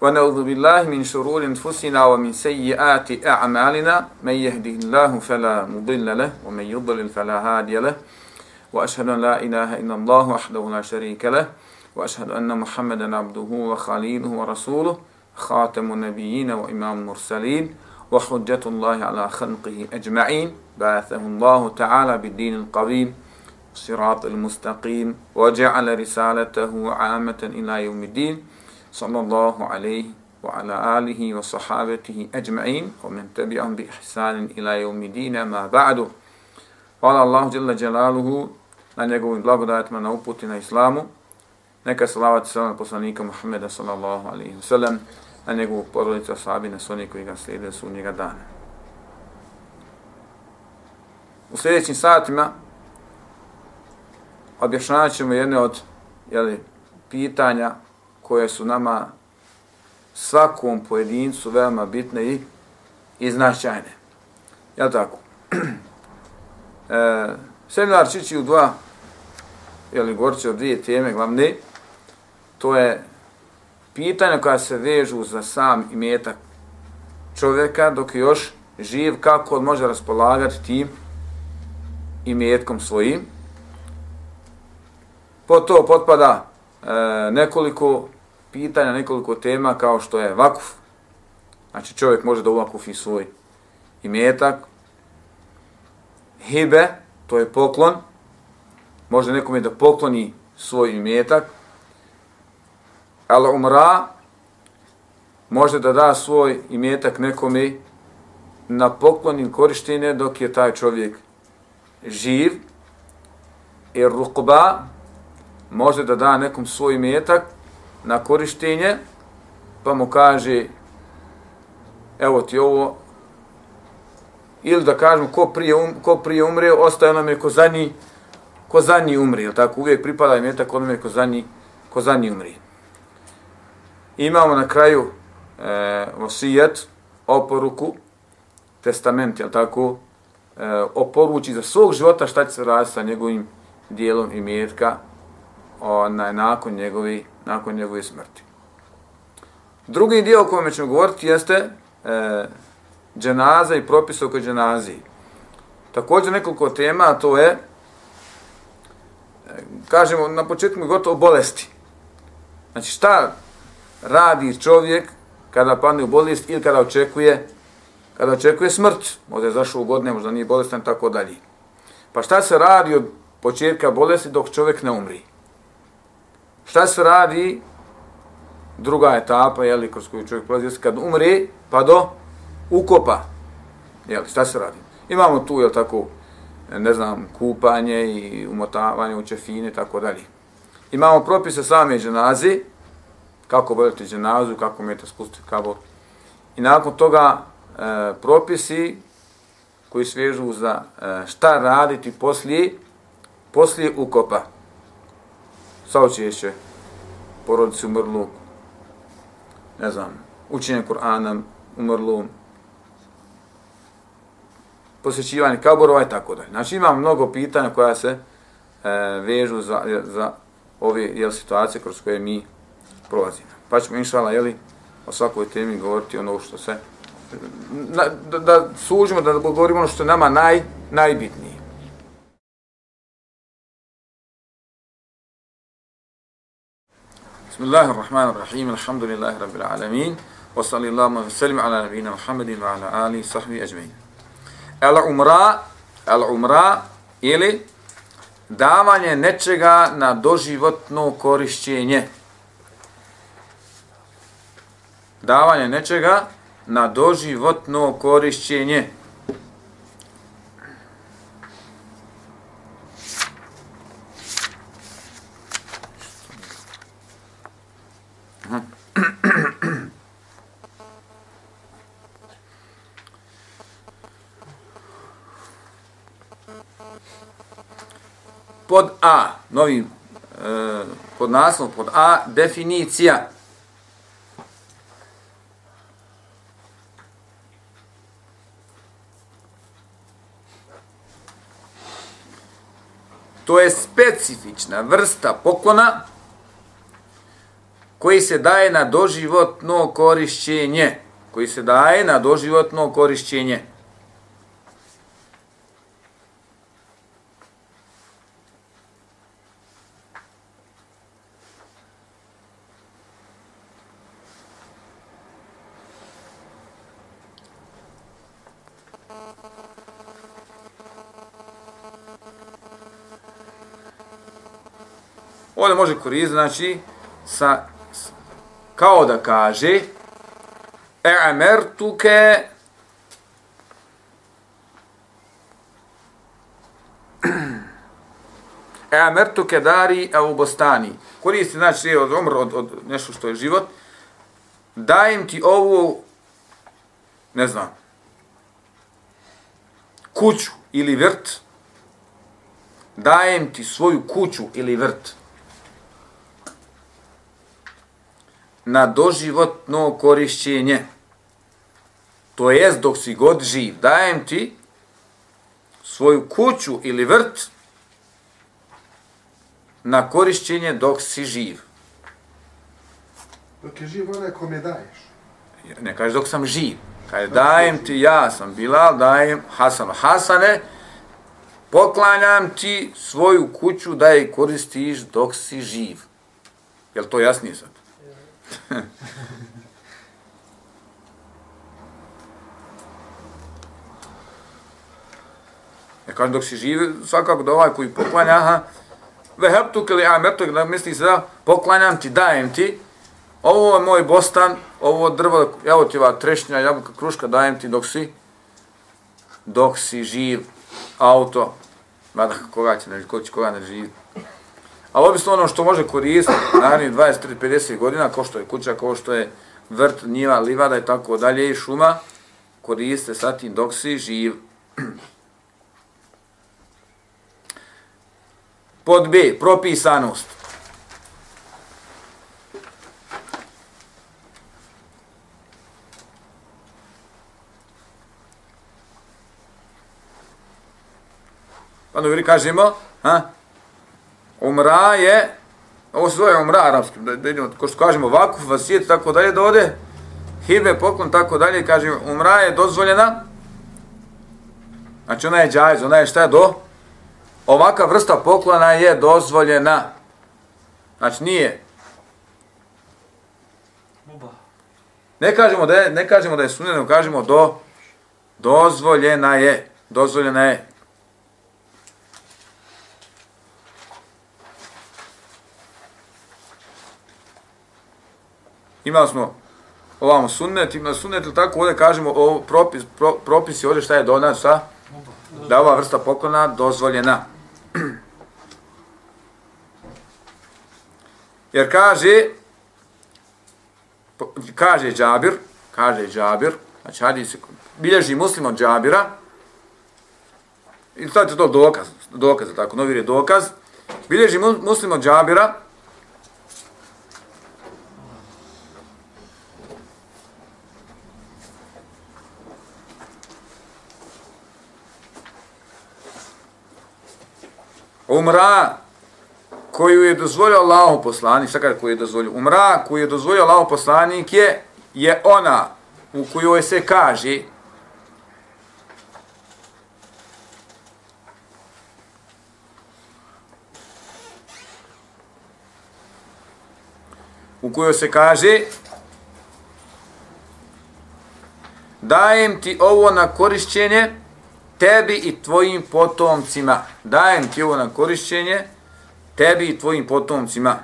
ونعوذ بالله من شرور أنفسنا ومن سيئات أعمالنا. من يهده الله فلا مضل له ومن يضلل فلا هادي له. وأشهد أن لا إله إلا الله وحده لا شريك له. وأشهد أن محمدا عبده وخليله ورسوله خاتم النبيين وإمام المرسلين وحجة الله على خلقه أجمعين. بعثه الله تعالى بالدين القويم الصراط المستقيم وجعل رسالته عامة إلى يوم الدين. sallallahu alayhi wa ala alihi wa sahabatihi ajma'in wa man tabi'ahum bi ihsan ila yawm ma ba'du. Wa Allahu allah jalla jalaluhu na njegovu blagodat ma na uputi na islamu. Neka salavat selam poslaniku muhammedu sallallahu alayhi wa sallam na njegovu porodicu sahabe na sunni koji ga slede su njega dana. U sledećim satima objašnjavaćemo jedne od je pitanja koje su nama svakom pojedincu veoma bitne i, i značajne. Ja tako? e, seminar čići u dva, ili gorće od dvije teme glavne, to je pitanja koja se vežu za sam imetak čovjeka dok je još živ, kako on može raspolagati tim imetkom svojim. Po to potpada e, nekoliko pitanja, nekoliko tema kao što je vakuf. Znači čovjek može da uvakufi svoj imetak. Hibe, to je poklon. Može nekome da pokloni svoj imetak. Al umra, može da da svoj imetak nekome na poklon ili korištenje dok je taj čovjek živ. I rukba, može da da nekom svoj imetak na korištenje, pa mu kaže, evo ti ovo, ili da kažemo ko prije, um, ko prije umre, ostaje nam je ko zadnji, ko zadnji umri, tako? Uvijek pripada im je tako onome ko zadnji, ko zadnji umri. Imamo na kraju eh, e, osijet, oporuku, testament, je tako, e, oporuči za svog života šta će se raditi sa njegovim dijelom i mjetka, onaj, nakon, njegovi, nakon njegove smrti. Drugi dio o kojem ćemo govoriti jeste e, dženaza i propis oko dženaziji. Također nekoliko tema, a to je, e, kažemo na početku gotovo bolesti. Znači šta radi čovjek kada padne u bolest ili kada očekuje kada očekuje smrt, možda je zašao u godine, možda nije bolestan, tako dalje. Pa šta se radi od početka bolesti dok čovjek ne umri? Šta se radi? Druga etapa, jeli, kroz koju čovjek prolazi, kad umre, pa do ukopa. Jeli, šta se radi? Imamo tu, jel tako, ne znam, kupanje i umotavanje u čefine, tako dalje. Imamo propise same dženazi, kako voditi dženazu, kako mjete spustiti kabor. I nakon toga e, propisi koji svežu za e, šta raditi poslije, poslije ukopa saučešće porodici umrlu, ne znam, učenje Kur'ana umrlu, posjećivanje kaborova i tako dalje. Znači imam mnogo pitanja koja se e, vežu za, za ove jel, situacije kroz koje mi prolazimo. Pa ćemo inšala, jeli, o svakoj temi govoriti ono što se, na, da, da sužimo, da govorimo ono što je nama naj, najbitnije. Bismillahirrahmanirrahim. Alhamdulillahi rabbil alamin. Wa sallallahu wa sallam ala nabiyyina Muhammadin wa ala alihi sahbihi ajma'in. Al umra, al umra ili davanje nečega na doživotno korišćenje. Davanje nečega na doživotno korišćenje. Novim e, pod naslovom, pod A, definicija. To je specifična vrsta poklona koji se daje na doživotno korišćenje. Koji se daje na doživotno korišćenje. Ovdje može koristiti, znači, sa, kao da kaže E'amertuke E'amertuke dari au bostani. Koristi, znači, od umr, od, od nešto što je život. Dajem ti ovu, ne znam, kuću ili vrt. Dajem ti svoju kuću ili vrt. Na doživotno korišćenje. To jest dok si god živ, dajem ti svoju kuću ili vrt na korišćenje dok si živ. Dok je živ onaj kome daješ. Ne kaže dok sam živ. Kaže dajem ti, ja sam Bilal, dajem Hasanu. Hasane, poklanjam ti svoju kuću da je koristiš dok si živ. Jel to jasnije sad? ja kažem dok si živi, svakako da ovaj koji poklanja, aha, veheptu kili ametuk, da misli se da poklanjam ti, dajem ti, ovo je moj bostan, ovo drvo, evo ti ova trešnja, jabuka, kruška, dajem ti dok si, dok si živ, auto, mada koga će ne, ko će koga ne živi. Ali obično ono što može koristiti, narednih 20, 30, 50 godina, ko što je kuća, ko što je vrt, njiva, livada i tako dalje i šuma, koriste sa tim dok si živ. Pod B, propisanost. Pa dobro kažemo, ha? Umra je, ovo se zove umra arapski, da, da, ko što kažemo vakuf, vasijet, tako dalje, da ode, hibe, poklon, tako dalje, kažemo, umra je dozvoljena, znači ona je džajz, ona je šta je do, ovaka vrsta poklona je dozvoljena, znači nije, ne kažemo da je, ne kažemo da je sunjeno, kažemo do, dozvoljena je, dozvoljena je, imali smo ovamo sunnet, ima sunnet ili tako, ovdje kažemo o propis, pro, propisi ovdje šta je donat, šta? Da ova vrsta poklona dozvoljena. Jer kaže, kaže Džabir, kaže Džabir, znači hadi se, bilježi muslim od Džabira, i sad je to dokaz, dokaz, tako, novir je dokaz, bilježi muslim od Džabira, umra koju je dozvolio Allahu poslanik, šta koju je dozvolio? Umra koju je dozvolio Allahu poslanik je, je ona u kojoj se kaže u kojoj se kaže dajem ti ovo na korišćenje tebi i tvojim potomcima. Dajem ti ovo na korišćenje, tebi i tvojim potomcima.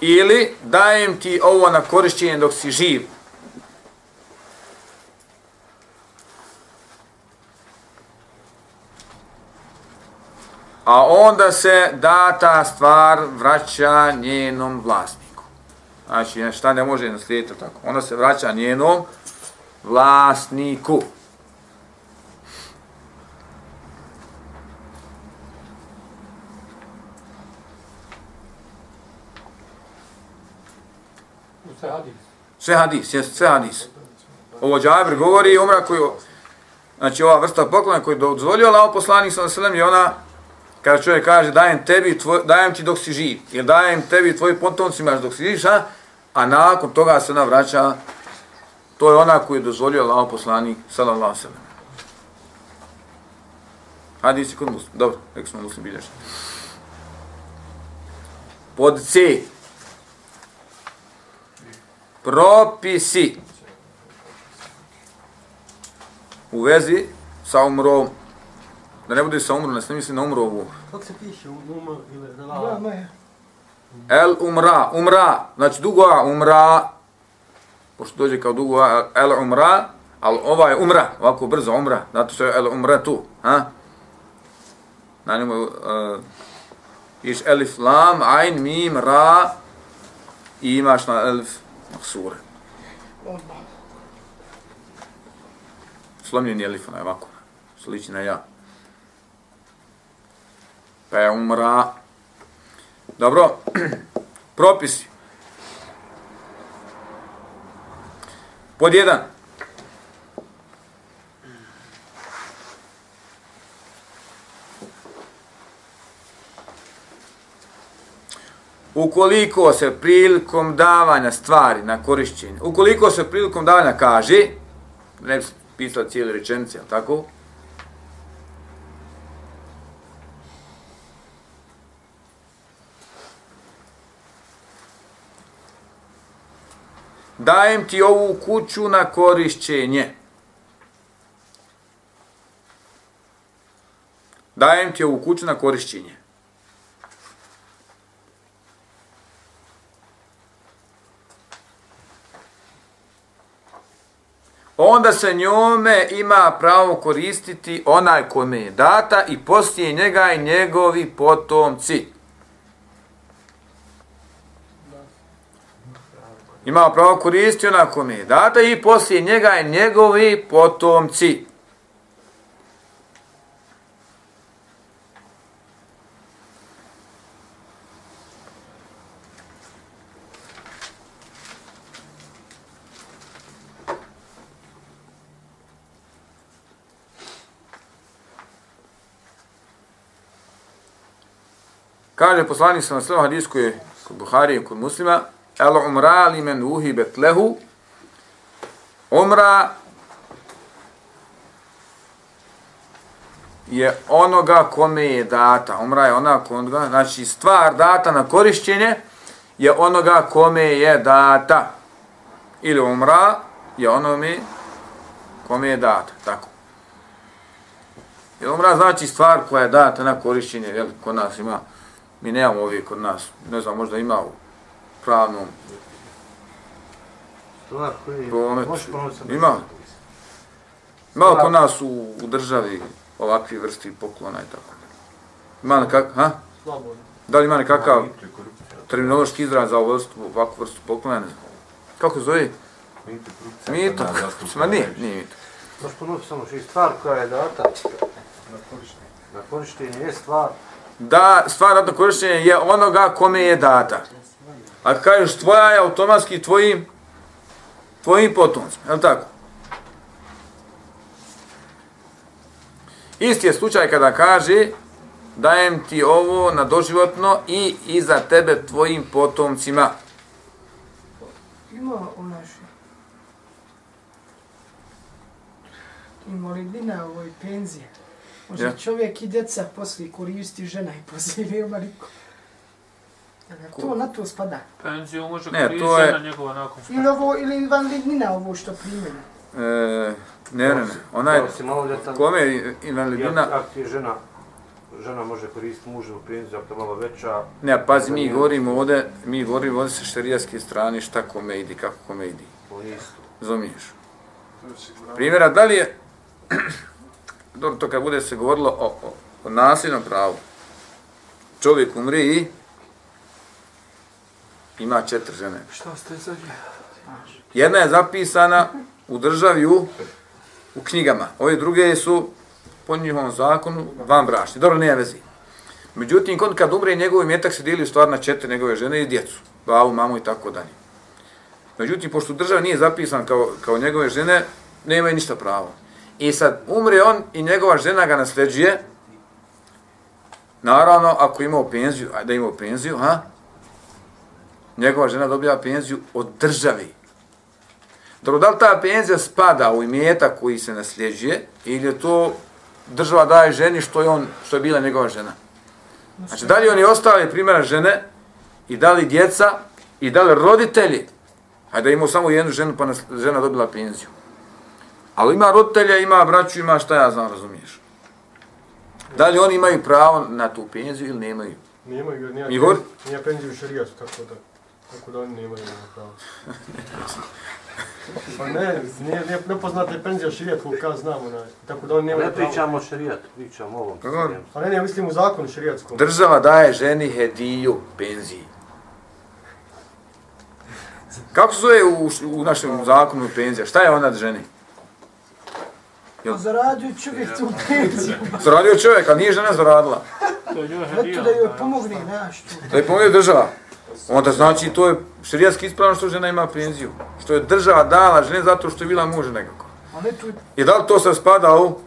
Ili dajem ti ovo na korišćenje dok si živ. A onda se data stvar vraća njenom vlasniku. Znači, šta ne može naslijediti tako? Onda se vraća njenom vlasniku. Sve hadis. Sve hadis, jes, sve hadis. Ovo Džabir govori umra koju, znači ova vrsta poklona koju dozvolio Allah poslanik sallallahu alejhi je ona kada čovjek kaže dajem tebi tvoj, dajem ti dok si živ ili dajem tebi tvojim potomcima dok si živ, a, a nakon toga se ona vraća to je ona koju je dozvolio Allah poslanik sallallahu alejhi ve sellem. Kod muslim. Dobro, rekli smo muslim bilješ. Pod C. Propisi u vezi sa umrom. Da ne bude sa umrom, ne misli na umrovu. Kako se piše u Numa ili moje. El umra, umra, znači dugo umra, pošto dođe kao dugo el umra, ali ova je umra, ovako brzo umra, zato što je el umra tu, ha? Na njemu, uh, iš elif lam, ain, mim, ra, i imaš na elif maksure. Slomljen je elif, onaj ovako, sliči na ja. Pa je umra. Dobro, propisi. Pod jedan. Ukoliko se prilikom davanja stvari na korišćenje, ukoliko se prilikom davanja kaže, ne bi pisao cijeli rečenice, tako? Dajem ti ovu kuću na korišćenje. Dajem ti ovu kuću na korišćenje. onda se njome ima pravo koristiti onaj kome je data i poslije njega i njegovi potomci. Ima pravo koristiti onako mi je data i poslije njega i njegovi potomci. Kaže poslanik sa naslovom hadisku je kod Buhari i kod muslima, El umra li men uhibet lehu, umra je onoga kome je data. Umra je ona konoga, znači stvar data na korišćenje je onoga kome je data. Ili umra je onome kome je data. Tako. Jer umra znači stvar koja je data na korišćenje, jel, kod nas ima Mi nemamo ovdje kod nas, ne znam, možda ima u pravnom Stvar prometu. Ima. Ima kod nas u, u državi ovakvi vrsti poklona i tako. Ima nekak, ha? Slobodno. Da li ima nekakav terminološki izraz za ovu vrstu, ovakvu vrstu poklona? Ne znam. Kako se zove? Mito. Ma nije, nije mito. Možeš ponoviti samo što je stvar koja je data. Na korištenje je stvar. Da, stvar ratno korištenje je onoga kome je data. A kažeš tvoja je automatski tvojim tvojim potomcima, je li tako? Isti je slučaj kada kaže dajem ti ovo na doživotno i iza tebe tvojim potomcima. Ima u našoj. Invalidina ovoj penzije. Može Ja. čovjek i djeca poslije koristi žena i poslije nema niko. Na to na to spada. Penziju može Ne, koristiti to je- njegova nakon Ili ovo, ili invalidnina ovo što primjena. E, ne, ne, ne. Ona je, kome je invalidina? ako- ako ti je žena, žena može koristiti muževu penziju, ako je malo veća, Ne, pazi, mi govorimo ovdje, mi govorimo ovdje sa šarijaske strane šta kome idi, kako kome idi. isto. Razumiješ? Primjera, da li je, dobro, to kad bude se govorilo o, o, o nasljednom pravu, čovjek umri i ima četiri žene. Šta ste za Jedna je zapisana u državi u, u knjigama. Ove druge su po njihovom zakonu van brašni. Dobro, nije vezi. Međutim, kod kad umre, njegov imetak se dijeli u stvar na četiri njegove žene i djecu. Bavu, mamu i tako dalje. Međutim, pošto država nije zapisan kao, kao njegove žene, nema ništa pravo. I sad umre on i njegova žena ga nasljeđuje, naravno, ako imao penziju, a da imao penziju, ha? Njegova žena dobija penziju od države. Dobro, da li ta penzija spada u imeta koji se nasljeđuje ili je to država daje ženi što je on što je bila njegova žena? Znači, da li oni ostali primjera žene i da li djeca i da li roditelji, hajde da imao samo jednu ženu pa žena dobila penziju. Ali ima roditelja, ima braću, ima šta ja znam, razumiješ. Da li oni imaju pravo na tu penziju ili nemaju? Nemaju, jer nije, nije penziju u šarijatu, tako da, tako da oni nemaju pravo. Pa ne, nije, nije nepoznata penzija u šarijatu, koliko ja znam, onaj, tako da oni nemaju Ne pravo. pričamo o šarijatu, pričamo o ovom. Pa dobro. Pa ne, ne, mislim u zakonu šarijatskom. Država daje ženi hediju penziji. Kako se zove u, u našem zakonu penzija? Šta je ona ženi? Pa zaradio čovjek tu penziju. Zaradio čovjek, a nije žena zaradila. Eto da joj pomogne, znaš tu. Da je pomogne država. Onda znači to je širijatski ispravno što žena ima penziju. Što je država dala žene zato što je bila muž nekako. I da li to se spada u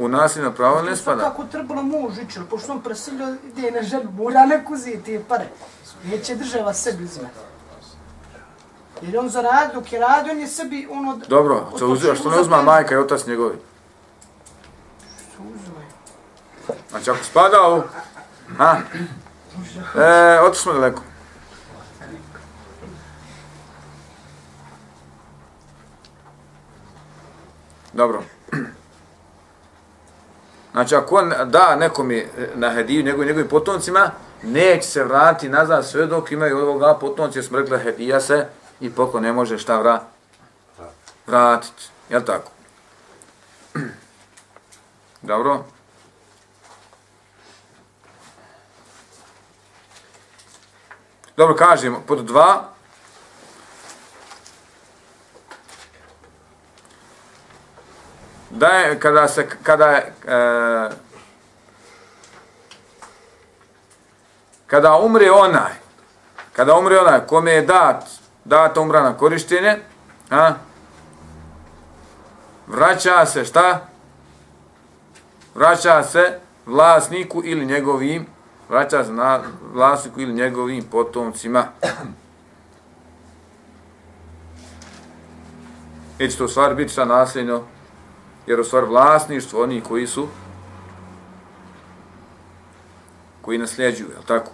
u nasilno pravo ili ne spada? Kako trebalo muž ići, pošto on presilio ide na ženu, mora neko uzeti pare. Neće država sebi uzmeti. Jer je on zaradio, dok je radio, on je sebi ono... Dobro, što, uzima, što ne uzma majka i otac njegovi? Što uzme? Znači ako spada u... Ha? E, otišli smo daleko. Dobro. Znači, ako on da nekom je na hediju, njegovim, njegovim potomcima, neće se vratiti nazad sve dok imaju ovoga potomci, jer smo rekli, hedija se i poklon ne može šta vra vratiti. Jel tako? Dobro. Dobro, kažemo, pod dva, da je, kada se, kada je, e, kada umre onaj, kada umre onaj kome je dat, dat umra na korištenje, a, vraća se šta? Vraća se vlasniku ili njegovim, vraća se na vlasniku ili njegovim potomcima. I će to u stvari biti šta nasljedno, jer u stvari vlasništvo oni koji su koji nasljeđuju, je tako?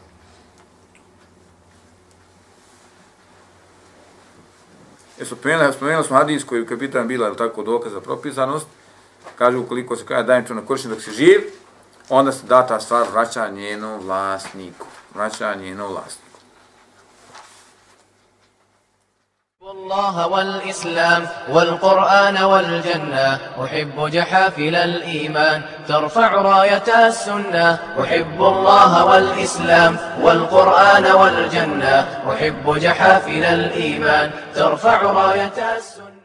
Jer spomenuli, spomenuli smo hadis koji je kapitan bila, je tako, dokaz za propisanost, kaže ukoliko se kaže dajem to na korištenje dok se živ, onda se da ta stvar vraća njenom vlasniku. Vraća njenom vlasniku. الله والإسلام والقرآن والجنة أحب جحافل الإيمان ترفع راية السنة أحب الله والإسلام والقرآن والجنة أحب جحافل الإيمان ترفع راية السنة